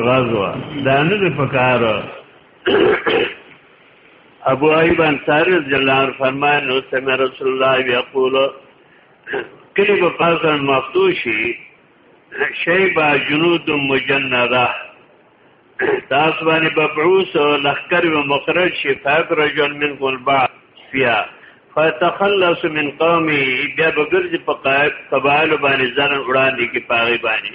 غزوه دا نه دی پکار ابو ایوب انصاری رضی الله عنه فرمایي نو سمع رسول الله یقول کله په پاسن مفتوشي شیبا جنود مجنده تاسو باندې مبعوث لخر و مخرج شي فخرج من قل بعض فيها فتخلص من قومي بیا بغرض په قائد قبائل باندې ځان وړاندې کې پاغي باندې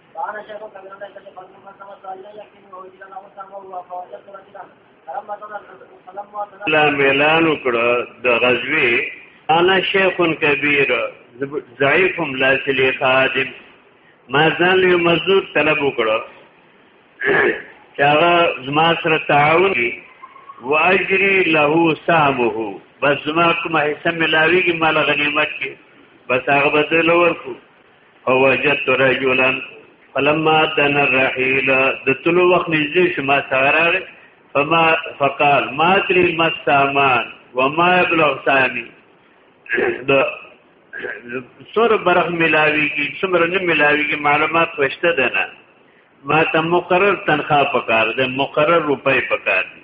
قال شيخ كبير ليس لقد ما سمى سؤال لا يكفي ووجد له سمى هو فوجدت رجلا لا ميلان وکړ د غزوی انا شیخ کبیر ضعیفم لا سلی خادم ما ځان یو مزدور طلب وکړ چې هغه زما سره تعاون واجری له سامه بس زما کومه حصہ ملاویږي مال غنیمت کې بس هغه بدل ورکو فوجدت رجلا فلما دن الرحيل د طلوع وخت نږدې شما سهار فما فقال ما تري مستامان وما يبلغ ثاني د سور برخ ملاوي کی څومره نه ملاوي کی معلومات پښته ده نه ما ته مقرر تنخواه پکار ده مقرر روپۍ پکار دي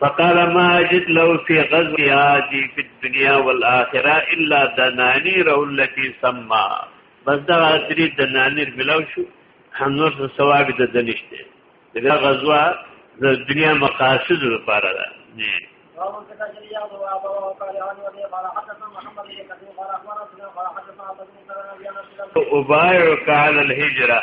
فقال ما اجد له في غزو هذه في الدنيا والاخره الا دنانير التي سما بس دا درې دنانير ملاو شو نور څه ثواب د دنشته دا غزوه د دنیا مقاصد لپاره ده نه وبايعك على الهجره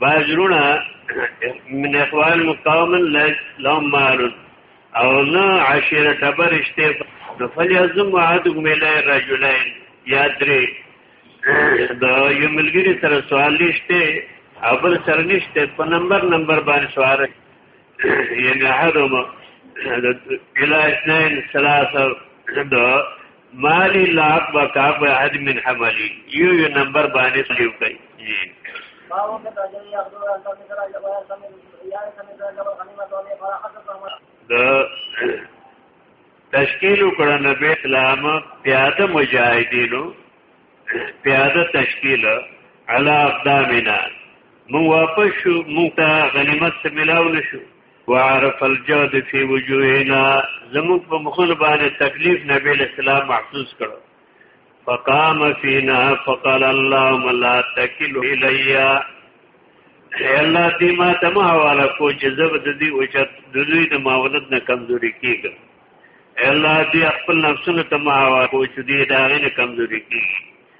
باجرونه من اخوان مقاوم لهم مال او نه عشیره ټبر اشته نفل یزم وعدکم الی رجلین یا درې دا یو ملګری سره سوال نشته ابل سره نشته په نمبر نمبر باندې سوال یعنی حرم الى اثنين ثلاثه دا مالی لاک بکا په حد من حملی یو یو نمبر باندې سلیو کوي جی د تشکیل کړه نبی اسلام پیاده مجاهدینو پیاده تشکیل علا اقدامنا مو واپس شو مو ته غنیمت سملاو نشو وعرف الجهد فی وجوهنا زموږ په مخل باندې تکلیف نبی اسلام محسوس کړو فقام فینا فقال اللهم لا تکل الیا اے الله دې ما ته ما حواله کو چې زب د دې او چې د دوی د ماولت نه کمزوري کیږي اے الله دې خپل نفسونو ته ما حواله کو چې دې دا نه کمزوري کیږي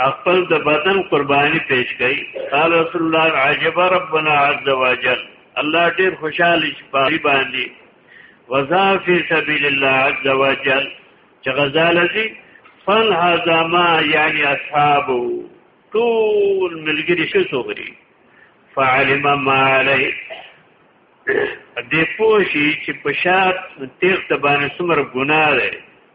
خپل د بدن قرباني پیش کړي قال رسول الله عجب ربنا عز وجل الله ډیر خوشاله شي په باندې وزا فی سبیل الله عز وجل چې غزال دي فن هذا ما یعنی اصحاب ټول ملګری شو سوغري فعلم ما علی دې پوشي چې په شات تیر تبانه سمر ګناه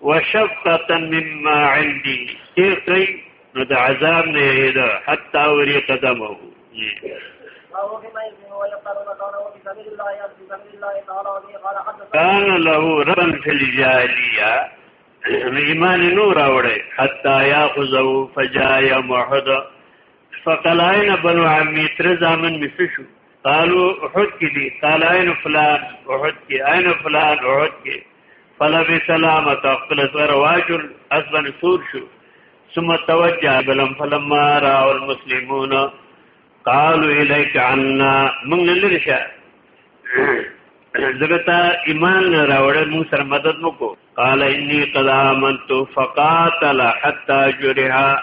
وشفقه مما عندي تیر کړئ نو د عذاب نه یریدا حتا وری قدمه کان له ربن فی الجالیه ایمان نور اوړي حتا یاخذو فجاء محد فقلائن بنو عمی تر زامن مفشو قالو احد کې دي قال عین فلان احد کې عین فلان احد کې فلا به سلامت خپل سر واجر اسبن سور شو ثم توجه بلم فلما را المسلمون قالوا اليك عنا من لری شه زګتا ایمان راوړل مو سره مدد وکړو قال اني قد امنت فقاتل حتى جرها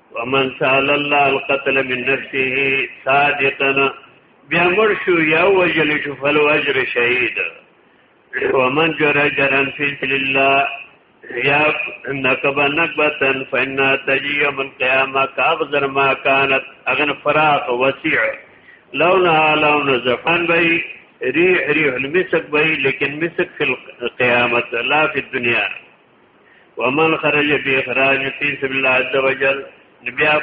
ومن سال الله القتل من نفسه صادقا بیا مرشو یا وجل شفل وجر شهید ومن جرى جرا في الله یا نقبا نقبتا فإنا تجي يوم القيامة كأفضل ما كانت أغن فراق وسيع لونها لون زفان بي ريح ريح المسك بي لكن مسك في القيامة لا في الدنيا ومن خرج باخراج فی سبیل الله عز وجل بیا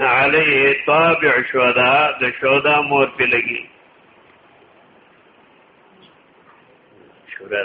علیه طابع شهدا د شهدا مور په لګي شورا